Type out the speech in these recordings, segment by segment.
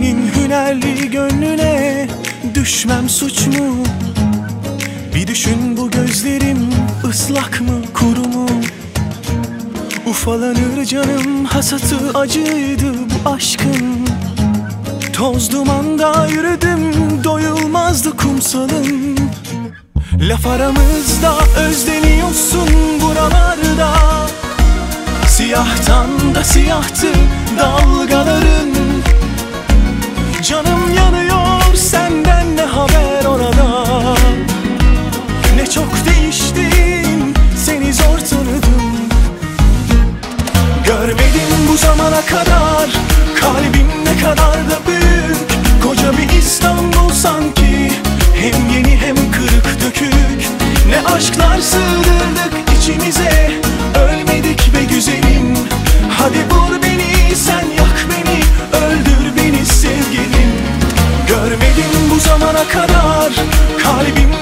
hünerli gönlüne düşmem suç mu? Bir düşün bu gözlerim ıslak mı kuru mu? Ufalanır canım hasatı acıydı bu aşkın Toz dumanda yürüdüm doyulmazdı kumsalım Laf aramızda özleniyorsun buralarda Siyahtan da siyahtı dalgaların Canım kadar Kalbim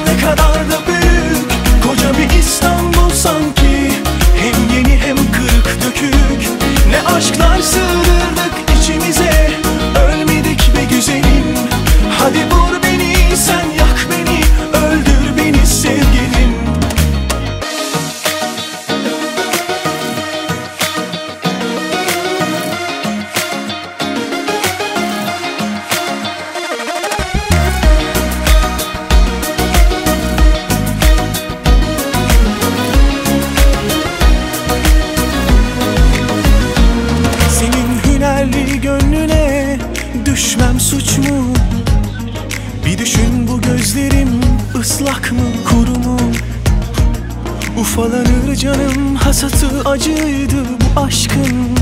Ufalanır canım hasatı acıydı bu aşkın.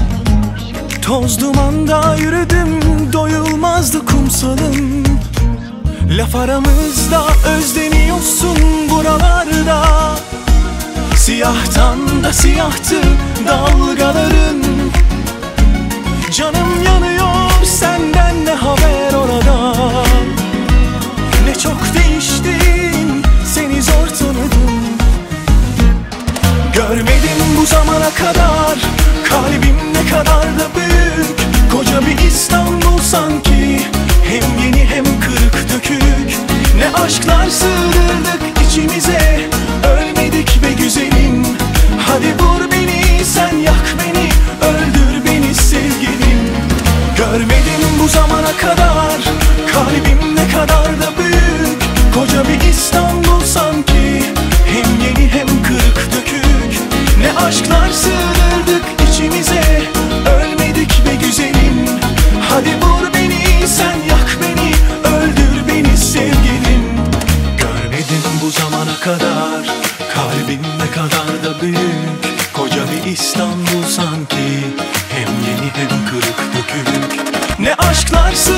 Toz dumanda yürüdüm doyulmazdı kumsalım Laf aramızda özleniyorsun buralarda. Siyahtan da siyahtı dalgaların. Canım yanıyor senden ne haber orada? Ne çok bu zamana kadar? Kalbim ne kadar da büyük. Koca bir İstanbul sanki Kalbim ne kadar da büyük Koca bir İstanbul sanki. Hem yeni hem kırık dökük Ne aşklarsın